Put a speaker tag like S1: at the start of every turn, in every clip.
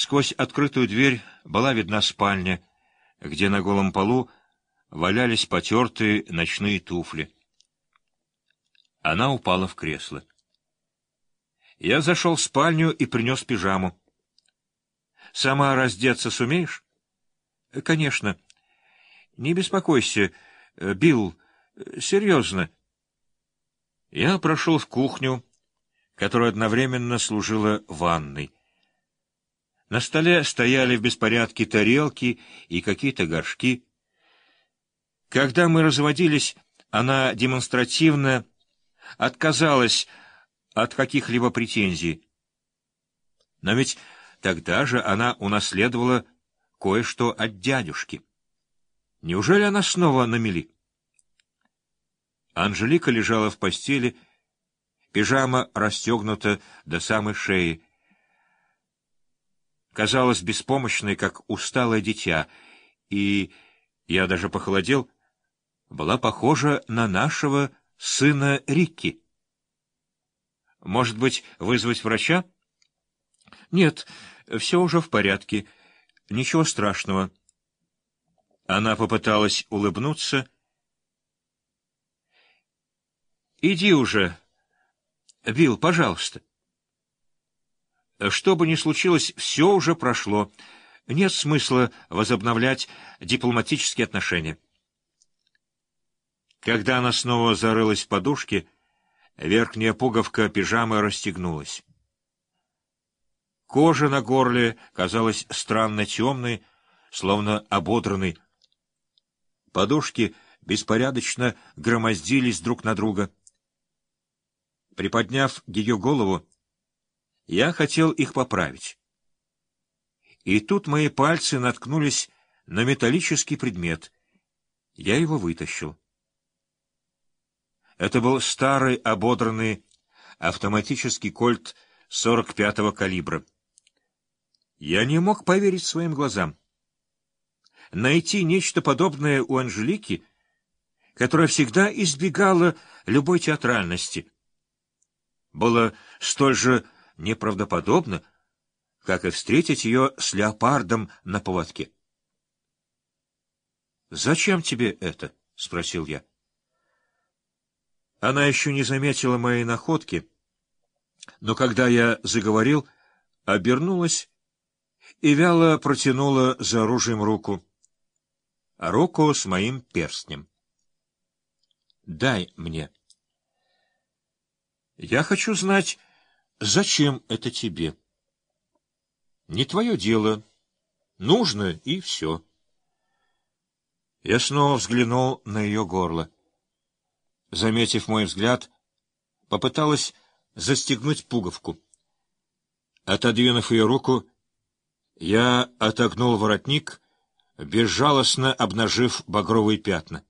S1: Сквозь открытую дверь была видна спальня, где на голом полу валялись потертые ночные туфли. Она упала в кресло. Я зашел в спальню и принес пижаму. «Сама раздеться сумеешь?» «Конечно. Не беспокойся, Билл, серьезно». Я прошел в кухню, которая одновременно служила ванной. На столе стояли в беспорядке тарелки и какие-то горшки. Когда мы разводились, она демонстративно отказалась от каких-либо претензий. Но ведь тогда же она унаследовала кое-что от дядюшки. Неужели она снова на мели? Анжелика лежала в постели, пижама расстегнута до самой шеи. Казалась беспомощной, как усталое дитя, и, я даже похолодел, была похожа на нашего сына Рикки. Может быть, вызвать врача? Нет, все уже в порядке. Ничего страшного. Она попыталась улыбнуться. Иди уже. Билл, пожалуйста. Что бы ни случилось, все уже прошло. Нет смысла возобновлять дипломатические отношения. Когда она снова зарылась в подушке, верхняя пуговка пижамы расстегнулась. Кожа на горле казалась странно темной, словно ободранной. Подушки беспорядочно громоздились друг на друга. Приподняв ее голову, я хотел их поправить. И тут мои пальцы наткнулись на металлический предмет. Я его вытащил. Это был старый ободранный автоматический кольт 45-го калибра. Я не мог поверить своим глазам. Найти нечто подобное у Анжелики, которая всегда избегала любой театральности, было столь же неправдоподобно, как и встретить ее с леопардом на поводке. «Зачем тебе это?» — спросил я. Она еще не заметила моей находки, но когда я заговорил, обернулась и вяло протянула за оружием руку. А руку с моим перстнем. «Дай мне». «Я хочу знать, зачем это тебе?» «Не твое дело. Нужно, и все». Я снова взглянул на ее горло заметив мой взгляд, попыталась застегнуть пуговку. Отодвинув ее руку, я отогнул воротник, безжалостно обнажив багровые пятна.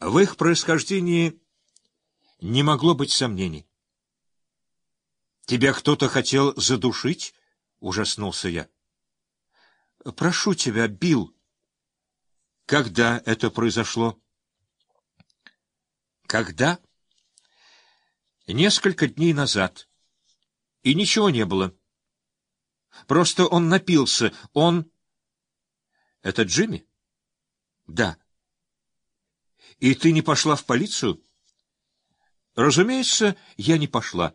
S1: В их происхождении не могло быть сомнений. «Тебя кто-то хотел задушить?» — ужаснулся я. «Прошу тебя, Билл». «Когда это произошло?» Когда? Несколько дней назад. И ничего не было. Просто он напился. Он... Это Джимми? Да. И ты не пошла в полицию? Разумеется, я не пошла.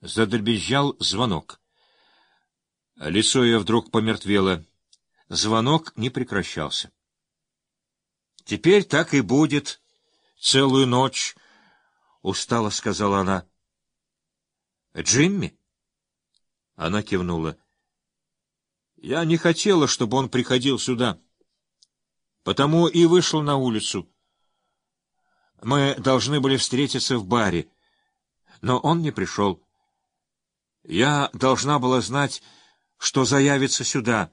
S1: Задребезжал звонок. Лицо ее вдруг помертвело. Звонок не прекращался. Теперь так и будет, целую ночь, — устало сказала она. — Джимми? Она кивнула. — Я не хотела, чтобы он приходил сюда. Потому и вышел на улицу. Мы должны были встретиться в баре, но он не пришел. Я должна была знать, что заявится сюда.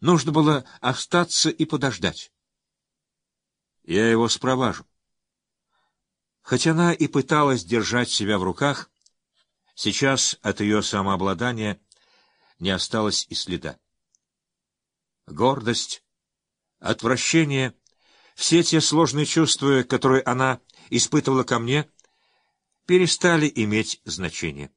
S1: Нужно было остаться и подождать. Я его спроважу. Хоть она и пыталась держать себя в руках, сейчас от ее самообладания не осталось и следа. Гордость, отвращение, все те сложные чувства, которые она испытывала ко мне, перестали иметь значение.